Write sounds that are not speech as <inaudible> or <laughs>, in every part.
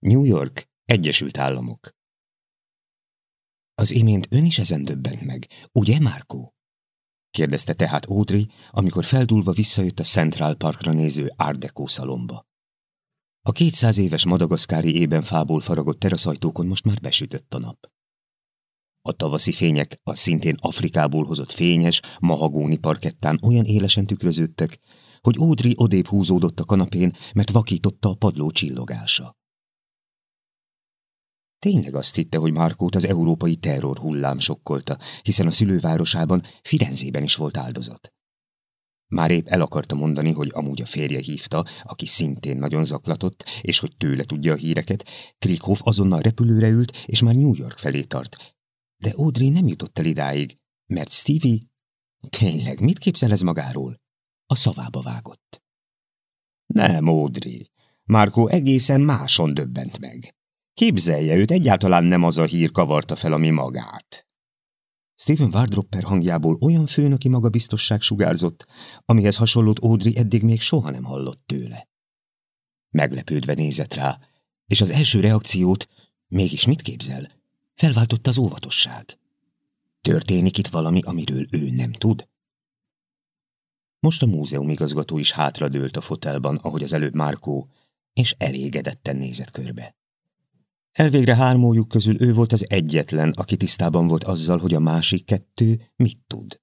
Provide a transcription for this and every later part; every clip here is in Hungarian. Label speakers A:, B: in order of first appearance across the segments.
A: New York, Egyesült Államok. Az imént ön is ezen döbbent meg, ugye, Márkó? kérdezte tehát Audrey, amikor feldúlva visszajött a Central Parkra néző Art Deco szalomba. A kétszáz éves madagaszkári ében fából faragott teraszajtókon most már besütött a nap. A tavaszi fények a szintén Afrikából hozott fényes, mahagóni parkettán olyan élesen tükröződtek, hogy Audrey odébb húzódott a kanapén, mert vakította a padló csillogása. Tényleg azt hitte, hogy Márkót az európai terror hullám sokkolta, hiszen a szülővárosában, Firenzében is volt áldozat. Már épp el akarta mondani, hogy amúgy a férje hívta, aki szintén nagyon zaklatott, és hogy tőle tudja a híreket, Krikhoff azonnal repülőre ült, és már New York felé tart. De Audrey nem jutott el idáig, mert Stevie... Tényleg, mit képzel ez magáról? A szavába vágott. Nem, Audrey. Márkó egészen máson döbbent meg. Képzelje, őt egyáltalán nem az a hír kavarta fel, ami magát. Stephen Wardropper hangjából olyan főnöki magabiztosság sugárzott, amihez hasonlót Audrey eddig még soha nem hallott tőle. Meglepődve nézett rá, és az első reakciót, mégis mit képzel, felváltotta az óvatosság. Történik itt valami, amiről ő nem tud? Most a múzeum igazgató is hátradőlt a fotelban, ahogy az előbb Márkó, és elégedetten nézett körbe. Elvégre hármójuk közül ő volt az egyetlen, aki tisztában volt azzal, hogy a másik kettő mit tud.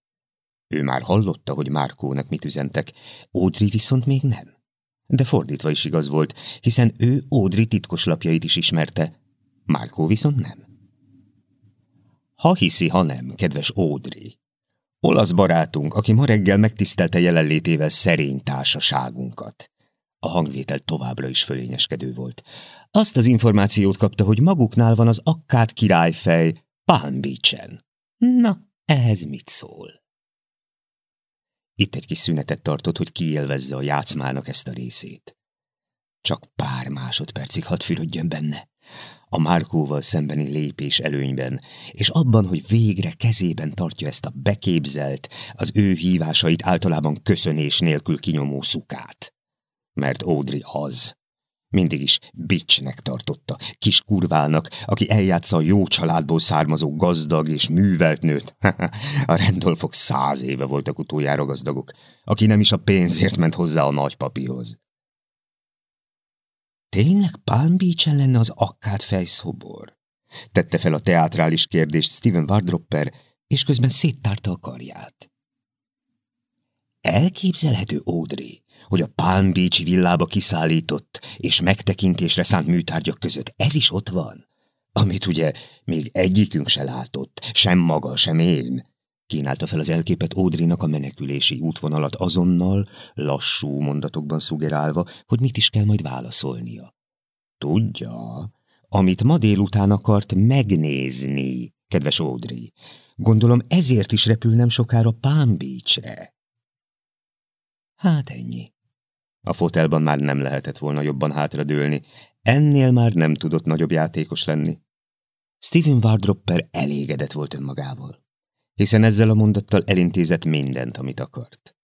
A: Ő már hallotta, hogy Márkónak mit üzentek, Ódri viszont még nem. De fordítva is igaz volt, hiszen ő Ódri titkos lapjait is ismerte, Márkó viszont nem. Ha hiszi, ha nem, kedves Ódri. Olasz barátunk, aki ma reggel megtisztelte jelenlétével szerény társaságunkat. A hangvétel továbbra is fölényeskedő volt. Azt az információt kapta, hogy maguknál van az akkát királyfej Palm Beach-en. Na, ehhez mit szól? Itt egy kis szünetet tartott, hogy kiélvezze a játszmának ezt a részét. Csak pár másodpercig hadd fürödjön benne. A Márkóval szembeni lépés előnyben, és abban, hogy végre kezében tartja ezt a beképzelt, az ő hívásait általában köszönés nélkül kinyomó szukát. Mert Audrey az, mindig is bicsnek tartotta, kis kurvának, aki eljátsza a jó családból származó gazdag és művelt nőt. <laughs> a Randolphok száz éve voltak utoljára gazdagok, aki nem is a pénzért ment hozzá a nagypapihoz. Tényleg Palm beach lenne az akkát fejszobor? Tette fel a teátrális kérdést Steven Wardropper, és közben széttárta a karját. Elképzelhető, Audrey, hogy a Palm Beach villába kiszállított és megtekintésre szánt műtárgyak között ez is ott van, amit ugye még egyikünk se látott, sem maga, sem én. Kínálta fel az elképet Ódrinak a menekülési útvonalat azonnal, lassú mondatokban szugerálva, hogy mit is kell majd válaszolnia. Tudja, amit ma délután akart megnézni, kedves Ódri. Gondolom ezért is repül nem sokára Palm Beachre. Hát ennyi. A fotelban már nem lehetett volna jobban hátradőlni, ennél már nem tudott nagyobb játékos lenni. Steven Wardropper elégedett volt önmagával, hiszen ezzel a mondattal elintézett mindent, amit akart.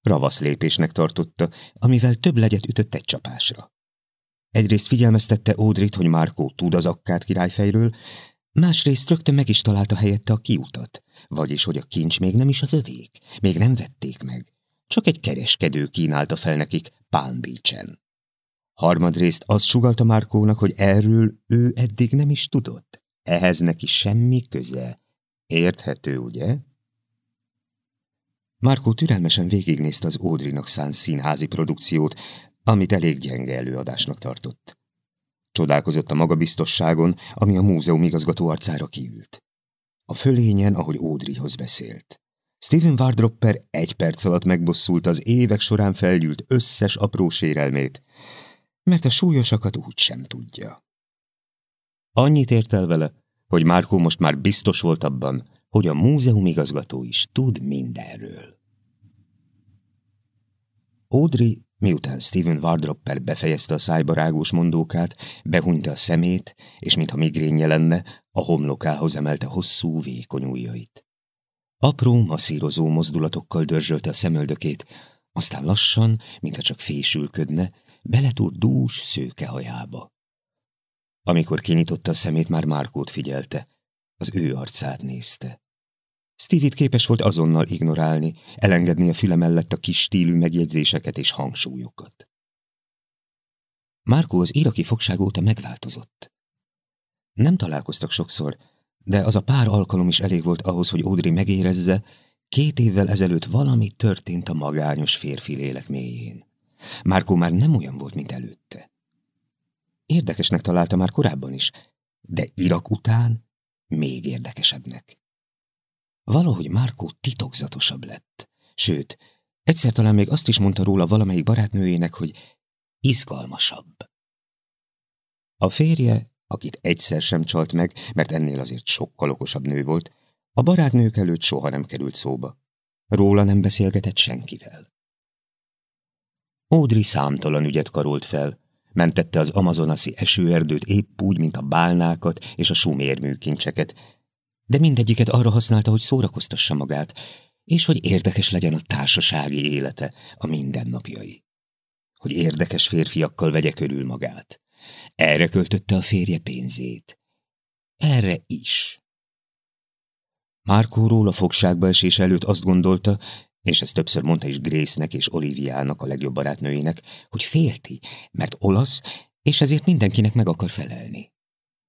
A: Ravasz lépésnek tartotta, amivel több legyet ütött egy csapásra. Egyrészt figyelmeztette Audrit, hogy Márkó tud az akkát királyfejről, másrészt rögtön meg is találta helyette a kiutat, vagyis, hogy a kincs még nem is az övék, még nem vették meg, csak egy kereskedő kínálta fel nekik Palm Beach-en. Harmadrészt azt sugalta Márkónak, hogy erről ő eddig nem is tudott. Ehhez neki semmi köze. Érthető, ugye? Márkó türelmesen végignézte az Ódrinak szánt színházi produkciót, amit elég gyenge előadásnak tartott. Csodálkozott a magabiztosságon, ami a múzeum igazgató arcára kiült. A fölényen, ahogy Ódrihoz beszélt. Steven Wardropper egy perc alatt megbosszult az évek során felgyűlt összes apró sérelmét, mert a súlyosakat úgy sem tudja. Annyit ért el vele, hogy Márkó most már biztos volt abban, hogy a múzeum igazgató is tud mindenről. Audrey, miután Steven Wardropper befejezte a szájbarágós mondókát, behunyta a szemét, és mintha migrénye lenne, a homlokához emelte hosszú, vékony ujjait. Apró, masszírozó mozdulatokkal dörzsölte a szemöldökét, aztán lassan, mintha csak fésülködne, beletúrt dús szőke hajába. Amikor kinyitotta a szemét, már Márkót figyelte. Az ő arcát nézte. Stevie-t képes volt azonnal ignorálni, elengedni a füle mellett a kis stílű megjegyzéseket és hangsúlyokat. Márkó az iraki fogság óta megváltozott. Nem találkoztak sokszor, de az a pár alkalom is elég volt ahhoz, hogy Audrey megérezze, két évvel ezelőtt valami történt a magányos férfi lélek mélyén. Márkó már nem olyan volt, mint előtte. Érdekesnek találta már korábban is, de Irak után még érdekesebbnek. Valahogy Márkó titokzatosabb lett, sőt, egyszer talán még azt is mondta róla valamelyik barátnőjének, hogy izgalmasabb. A férje, akit egyszer sem csalt meg, mert ennél azért sokkal okosabb nő volt, a barátnők előtt soha nem került szóba. Róla nem beszélgetett senkivel. Audrey számtalan ügyet karolt fel, mentette az amazonaszi esőerdőt épp úgy, mint a bálnákat és a sumérműkincseket, de mindegyiket arra használta, hogy szórakoztassa magát, és hogy érdekes legyen a társasági élete, a mindennapjai. Hogy érdekes férfiakkal vegye körül magát. Erre költötte a férje pénzét. Erre is. Márkóról a fogságba esés előtt azt gondolta, és ezt többször mondta is Grace-nek és Oliviának, a legjobb barátnőjének, hogy félti, mert olasz, és ezért mindenkinek meg akar felelni.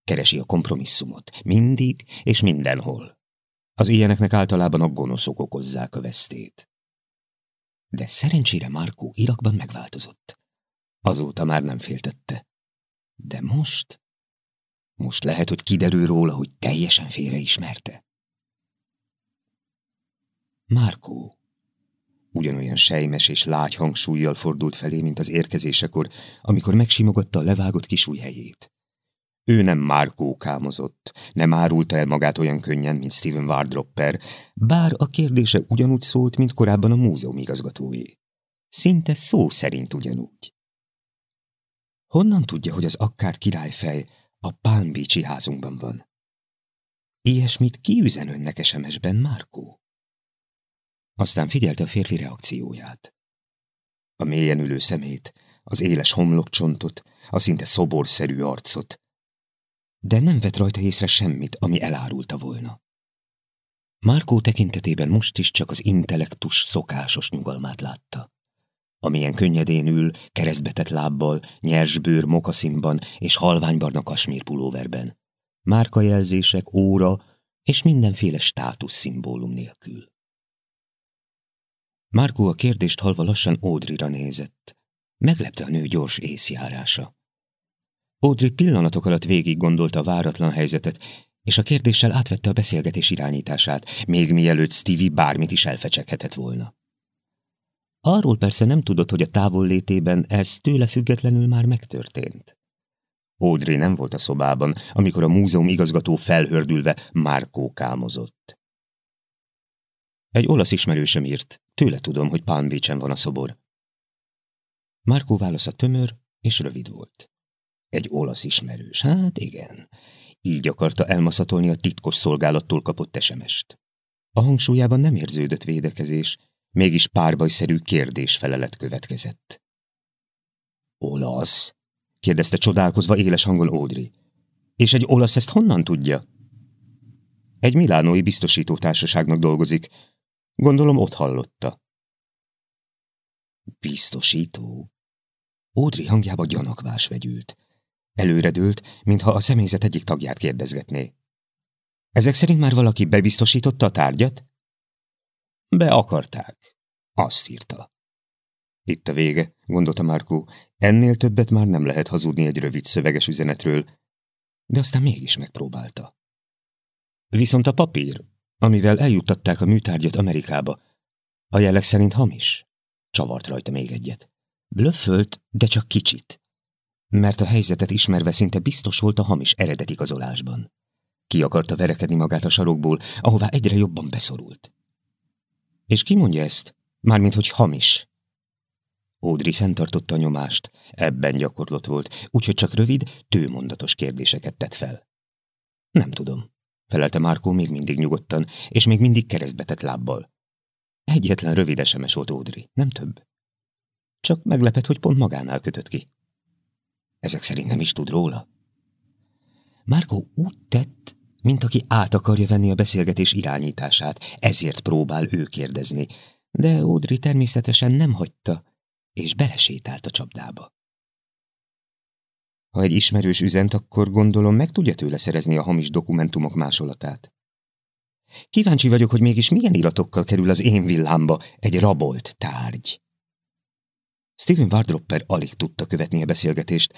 A: Keresi a kompromisszumot, mindig és mindenhol. Az ilyeneknek általában a gonoszok okozzák a vesztét. De szerencsére Markó Irakban megváltozott. Azóta már nem féltette. De most? Most lehet, hogy kiderül róla, hogy teljesen félreismerte. Márkó ugyanolyan sejmes és lágy hangsúlyjal fordult felé, mint az érkezésekor, amikor megsimogatta a levágott kisújhelyét. Ő nem Márkó kámozott, nem árulta el magát olyan könnyen, mint Steven Wardropper, bár a kérdése ugyanúgy szólt, mint korábban a múzeum igazgatói. Szinte szó szerint ugyanúgy. Honnan tudja, hogy az akkár királyfej a Palm házunkban van? Ilyesmit kiüzen önnek SMS-ben, Márkó? Aztán figyelte a férfi reakcióját. A mélyen ülő szemét, az éles homlokcsontot, a szinte szoborszerű arcot, de nem vett rajta észre semmit, ami elárulta volna. Márkó tekintetében most is csak az intellektus szokásos nyugalmát látta. Amilyen könnyedén ül, keresztbetett lábbal, nyers bőr mokaszínban és halványbarna kasmír pulóverben. Márkajelzések, óra és mindenféle státuszszimbólum nélkül. Márkó a kérdést halva lassan Ódrira nézett. Meglepte a nő gyors észjárása. Audrey pillanatok alatt végig gondolta a váratlan helyzetet, és a kérdéssel átvette a beszélgetés irányítását, még mielőtt Stevie bármit is elfecseghetett volna. Arról persze nem tudott, hogy a távol létében ez tőle függetlenül már megtörtént. Audrey nem volt a szobában, amikor a múzeum igazgató felhördülve Márkó kámozott. Egy olasz ismerősöm írt, tőle tudom, hogy Palm Beach-en van a szobor. Márkó válasza tömör és rövid volt. Egy olasz ismerős, hát igen. Így akarta elmaszatolni a titkos szolgálattól kapott esemest. A hangsúlyában nem érződött védekezés, mégis párbajszerű kérdés-felelet következett. Olasz? kérdezte csodálkozva éles hangon Audrey. És egy olasz ezt honnan tudja? Egy milánói biztosító társaságnak dolgozik. Gondolom ott hallotta. Biztosító? Audrey hangjába gyanakvás vegyült. Előredült, mintha a személyzet egyik tagját kérdezgetné. Ezek szerint már valaki bebiztosította a tárgyat? Be akarták. Azt írta. Itt a vége, gondolta Márkó. Ennél többet már nem lehet hazudni egy rövid szöveges üzenetről, de aztán mégis megpróbálta. Viszont a papír, amivel eljuttatták a műtárgyat Amerikába, a jelek szerint hamis. Csavart rajta még egyet. Blöffölt, de csak kicsit mert a helyzetet ismerve szinte biztos volt a hamis eredetigazolásban. Ki akarta verekedni magát a sarokból, ahová egyre jobban beszorult. És ki mondja ezt? Mármint, hogy hamis. Ódri fenntartotta a nyomást, ebben gyakorlott volt, úgyhogy csak rövid, tőmondatos kérdéseket tett fel. Nem tudom, felelte Márkó még mindig nyugodtan, és még mindig keresztbetett lábbal. Egyetlen rövid SMS volt Ódri, nem több. Csak meglepett, hogy pont magánál kötött ki. Ezek szerint nem is tud róla? Márkó úgy tett, mint aki át akarja venni a beszélgetés irányítását, ezért próbál ő kérdezni, de Audrey természetesen nem hagyta, és belesétált a csapdába. Ha egy ismerős üzent, akkor gondolom meg tudja tőle szerezni a hamis dokumentumok másolatát. Kíváncsi vagyok, hogy mégis milyen iratokkal kerül az én villámba egy rabolt tárgy. Stephen Wardropper alig tudta követni a beszélgetést,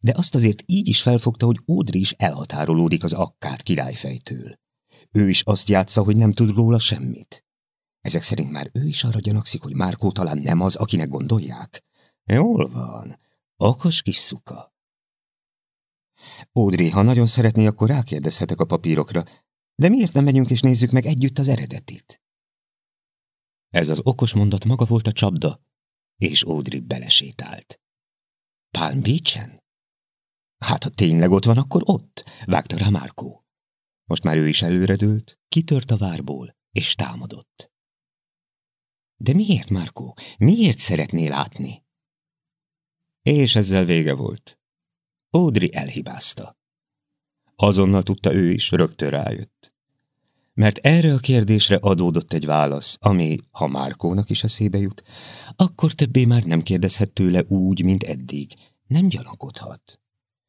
A: de azt azért így is felfogta, hogy Audrey is elhatárolódik az akkát királyfejtől. Ő is azt játsza, hogy nem tud róla semmit. Ezek szerint már ő is arra gyanakszik, hogy Márkó talán nem az, akinek gondolják. Jól van, okos kis szuka. Audrey, ha nagyon szeretné, akkor rákérdezhetek a papírokra, de miért nem megyünk és nézzük meg együtt az eredetit? Ez az okos mondat maga volt a csapda, és Audrey belesétált. Palm Beach-en? Hát, ha tényleg ott van, akkor ott, vágta rá Márkó. Most már ő is előredült, kitört a várból, és támadott. De miért, Márkó? Miért szeretné látni? És ezzel vége volt. Audrey elhibázta. Azonnal tudta ő is, rögtön rájött. Mert erre a kérdésre adódott egy válasz, ami, ha Márkónak is eszébe jut, akkor többé már nem kérdezhet tőle úgy, mint eddig. Nem gyanakodhat.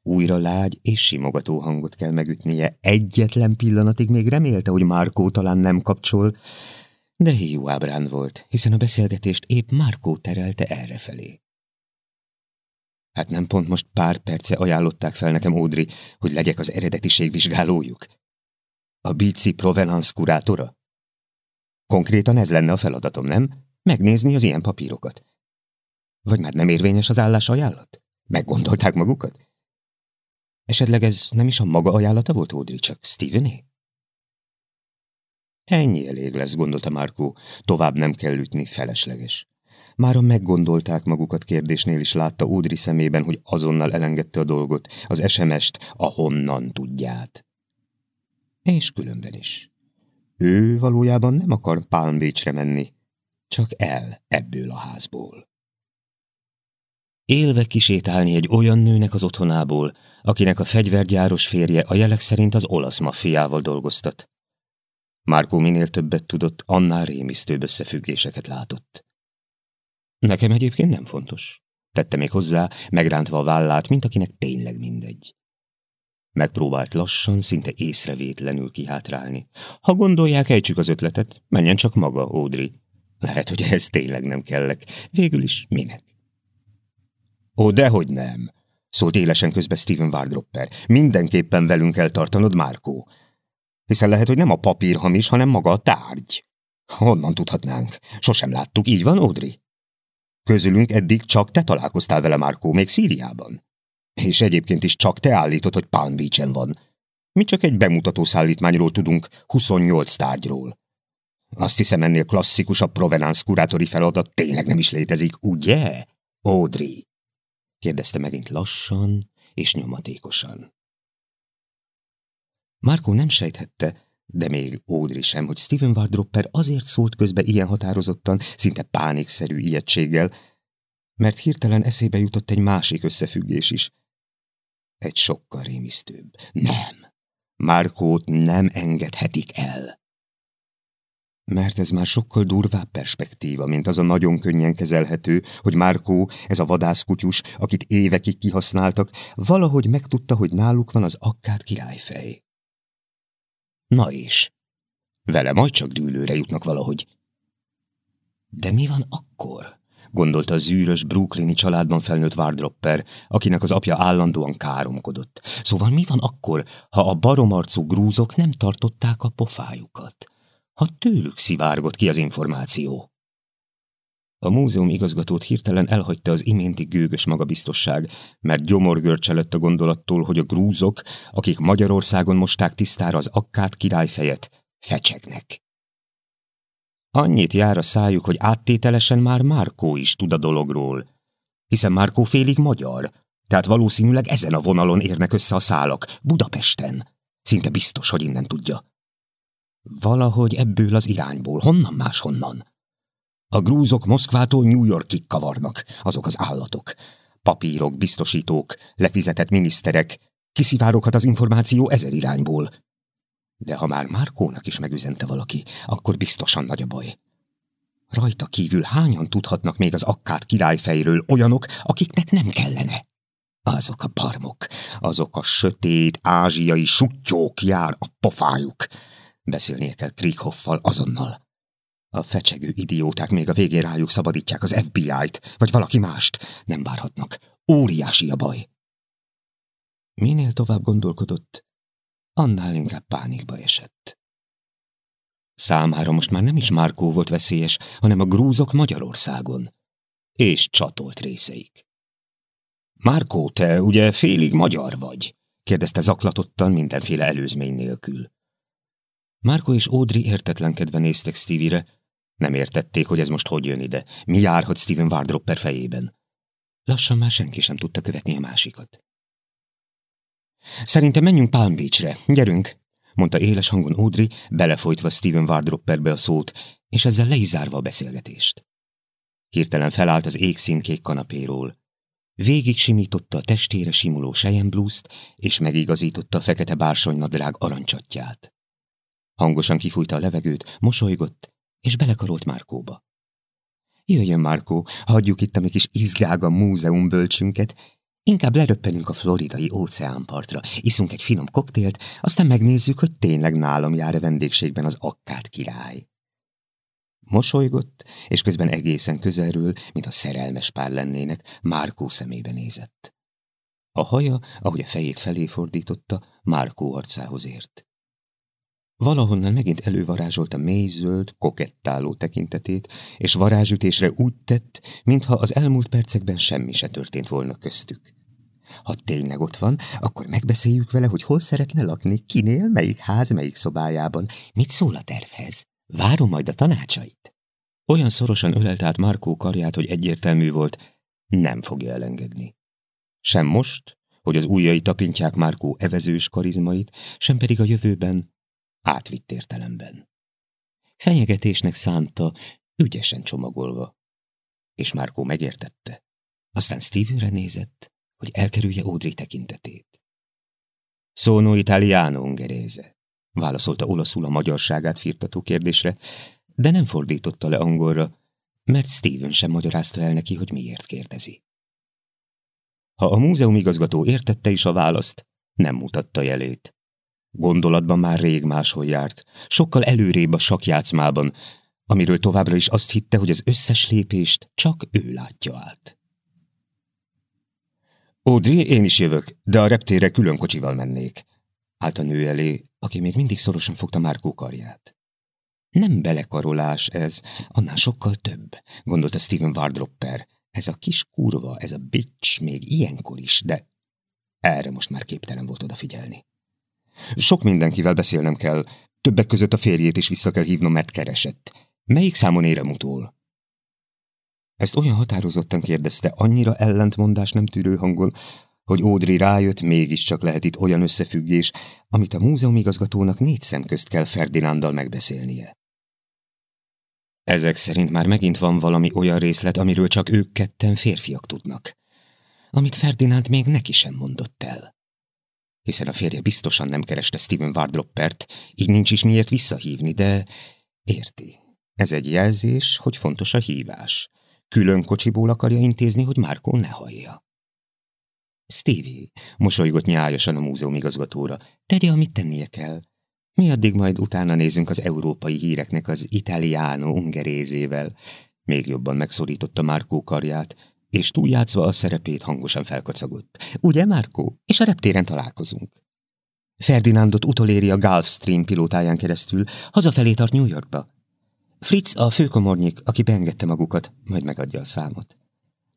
A: Újra lágy és simogató hangot kell megütnie. Egyetlen pillanatig még remélte, hogy Márkó talán nem kapcsol, de hiú ábránd volt, hiszen a beszélgetést épp Márkó terelte errefelé. Hát nem pont most pár perce ajánlották fel nekem, Audrey, hogy legyek az eredetiség vizsgálójuk? A Bici Provenance kurátora? Konkrétan ez lenne a feladatom, nem? Megnézni az ilyen papírokat. Vagy már nem érvényes az állás ajánlat? Meggondolták magukat? Esetleg ez nem is a maga ajánlata volt, Audrey, csak Stevené? Ennyi elég lesz, gondolta Márkó. Tovább nem kell ütni, felesleges. Mára meggondolták magukat kérdésnél is látta Audrey szemében, hogy azonnal elengedte a dolgot, az SMS-t, honnan tudját. És különben is. Ő valójában nem akar Palm Beach-re menni, csak el ebből a házból. Élve kisétálni egy olyan nőnek az otthonából, akinek a fegyvergyáros férje a jelek szerint az olasz maffiával dolgoztat. Márkó minél többet tudott, annál rémisztőbb összefüggéseket látott. Nekem egyébként nem fontos. Tette még hozzá, megrántva a vállát, mint akinek tényleg mindegy. Megpróbált lassan, szinte észrevétlenül kihátrálni. Ha gondolják, ejtsük az ötletet, menjen csak maga, Audrey. Lehet, hogy ez tényleg nem kellek. Végül is minek? Ó, dehogy nem, szólt élesen közbe Steven Wardropper. Mindenképpen velünk kell tartanod, Márkó. Hiszen lehet, hogy nem a papír hamis, hanem maga a tárgy. Honnan tudhatnánk? Sosem láttuk, így van, Audrey? Közülünk eddig csak te találkoztál vele, Márkó, még Szíriában. És egyébként is csak te állítod, hogy Palm Beach-en van. Mi csak egy bemutató szállítmányról tudunk, 28 tárgyról. Azt hiszem ennél klasszikusabb provenance kurátori feladat tényleg nem is létezik, ugye, Audrey? Kérdezte megint lassan és nyomatékosan. Márkó nem sejthette, de még Audrey sem, hogy Steven Wardropper azért szólt közbe ilyen határozottan, szinte pánikszerű ijegységgel, mert hirtelen eszébe jutott egy másik összefüggés is. Egy sokkal rémisztőbb. Nem! Márkót nem engedhetik el. Mert ez már sokkal durvább perspektíva, mint az a nagyon könnyen kezelhető, hogy Márkó, ez a vadászkutyus, akit évekig kihasználtak, valahogy megtudta, hogy náluk van az akkát királyfej. Na és? Vele majd csak dűlőre jutnak valahogy. De mi van akkor? gondolta a zűrös brooklyni családban felnőtt Wardropper, akinek az apja állandóan káromkodott. Szóval mi van akkor, ha a baromarcú grúzok nem tartották a pofájukat? Ha tőlük szivárgott ki az információ? A múzeum igazgatót hirtelen elhagyta az iménti gőgös magabiztosság, mert gyomorgörcselett a gondolattól, hogy a grúzok, akik Magyarországon mosták tisztára az akkát királyfejet, fecsegnek. Annyit jár a szájuk, hogy áttételesen már Márkó is tud a dologról, hiszen Márkó félig magyar, tehát valószínűleg ezen a vonalon érnek össze a szálak, Budapesten. Szinte biztos, hogy innen tudja. Valahogy ebből az irányból, honnan máshonnan. A grúzok Moszkvától New Yorkig kavarnak, azok az állatok. Papírok, biztosítók, lefizetett miniszterek, Kiszivároghat az információ ezer irányból. De ha már Márkónak is megüzente valaki, akkor biztosan nagy a baj. Rajta kívül hányan tudhatnak még az akkát királyfejről olyanok, akiknek nem kellene? Azok a barmok, azok a sötét, ázsiai sutyók jár a pofájuk. Beszélnie kell Krieghoffal azonnal. A fecsegő idióták még a végén rájuk szabadítják az FBI-t, vagy valaki mást. Nem várhatnak. Óriási a baj. Minél tovább gondolkodott, annál inkább pánikba esett. Számára most már nem is Márkó volt veszélyes, hanem a grúzok Magyarországon. És csatolt részeik. Márkó, te ugye félig magyar vagy? kérdezte zaklatottan mindenféle előzmény nélkül. Márkó és Audrey értetlenkedve néztek Stevie-re. Nem értették, hogy ez most hogy jön ide. Mi járhat Steven Wardropper fejében? Lassan már senki sem tudta követni a másikat. Szerintem menjünk Palm Beachre. Gyerünk! mondta éles hangon Audrey, belefolytva Steven Wardropperbe a szót, és ezzel leizárva a beszélgetést. Hirtelen felállt az égszínkék kanapéról. Végig simította a testére simuló sejemblúzt, és megigazította a fekete bársonynadrág arancsatját. Hangosan kifújta a levegőt, mosolygott, és belekarolt Márkóba. Jöjjön, Márkó, hagyjuk itt a mi kis izgága múzeum bölcsünket, Inkább leröppenünk a floridai óceánpartra, iszunk egy finom koktélt, aztán megnézzük, hogy tényleg nálam jár-e vendégségben az akkát király. Mosolygott, és közben egészen közelről, mint a szerelmes pár lennének, Márkó szemébe nézett. A haja, ahogy a fejét felé fordította, Márkó arcához ért. Valahonnan megint elővarázsolta mély-zöld, kokettáló tekintetét, és varázsütésre úgy tett, mintha az elmúlt percekben semmi se történt volna köztük. Ha tényleg ott van, akkor megbeszéljük vele, hogy hol szeretne lakni, kinél, melyik ház, melyik szobájában. Mit szól a tervhez? Várom majd a tanácsait. Olyan szorosan ölelt át Markó karját, hogy egyértelmű volt, nem fogja elengedni. Sem most, hogy az ujjai tapintják Márkó evezős karizmait, sem pedig a jövőben, átvitt értelemben. Fenyegetésnek szánta, ügyesen csomagolva. És Márkó megértette. Aztán Stevenre nézett, hogy elkerülje Audrey tekintetét. Sono italiano ungeréze, válaszolta olaszul a magyarságát firtató kérdésre, de nem fordította le angolra, mert Steven sem magyarázta el neki, hogy miért kérdezi. Ha a múzeum igazgató értette is a választ, nem mutatta jelét. Gondolatban már rég máshol járt, sokkal előrébb a sakjátszmában, amiről továbbra is azt hitte, hogy az összes lépést csak ő látja át. Audrey, én is jövök, de a reptére külön kocsival mennék. Állt a nő elé, aki még mindig szorosan fogta Márkó karját. Nem belekarolás ez, annál sokkal több, gondolta Steven Wardropper. Ez a kis kurva, ez a bitch még ilyenkor is, de erre most már képtelen volt odafigyelni. Sok mindenkivel beszélnem kell. Többek között a férjét is vissza kell hívnom, mert keresett. Melyik számon érem utól? Ezt olyan határozottan kérdezte, annyira ellentmondás nem tűrő hangon, hogy Ódri rájött, mégiscsak lehet itt olyan összefüggés, amit a múzeum igazgatónak négy szem közt kell Ferdinándal megbeszélnie. Ezek szerint már megint van valami olyan részlet, amiről csak ők ketten férfiak tudnak, amit Ferdinánd még neki sem mondott el hiszen a férje biztosan nem kereste Steven Wardroppert, így nincs is miért visszahívni, de érti. Ez egy jelzés, hogy fontos a hívás. Külön kocsiból akarja intézni, hogy Márkó ne hallja. Stevie mosolygott nyájasan a múzeum igazgatóra. Tegye, amit tennie kell. Mi addig majd utána nézünk az európai híreknek az italiano ungerézével. Még jobban megszorította Márkó karját, és túljátszva a szerepét hangosan felkacagott. Ugye, Márkó? És a reptéren találkozunk. Ferdinándot utoléri a Gulfstream pilótáján keresztül, hazafelé tart New Yorkba. Fritz a főkomornyik, aki beengedte magukat, majd megadja a számot.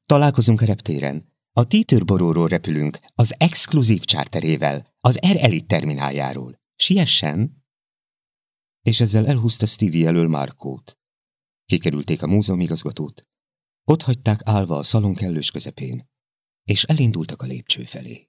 A: Találkozunk a reptéren. A Títerboróról repülünk, az exkluzív csárterével, az Air Elite termináljáról. Siessen! És ezzel elhúzta Stevie elől Márkót. Kikerülték a múzeum ott hagyták állva a szalon kellős közepén, és elindultak a lépcső felé.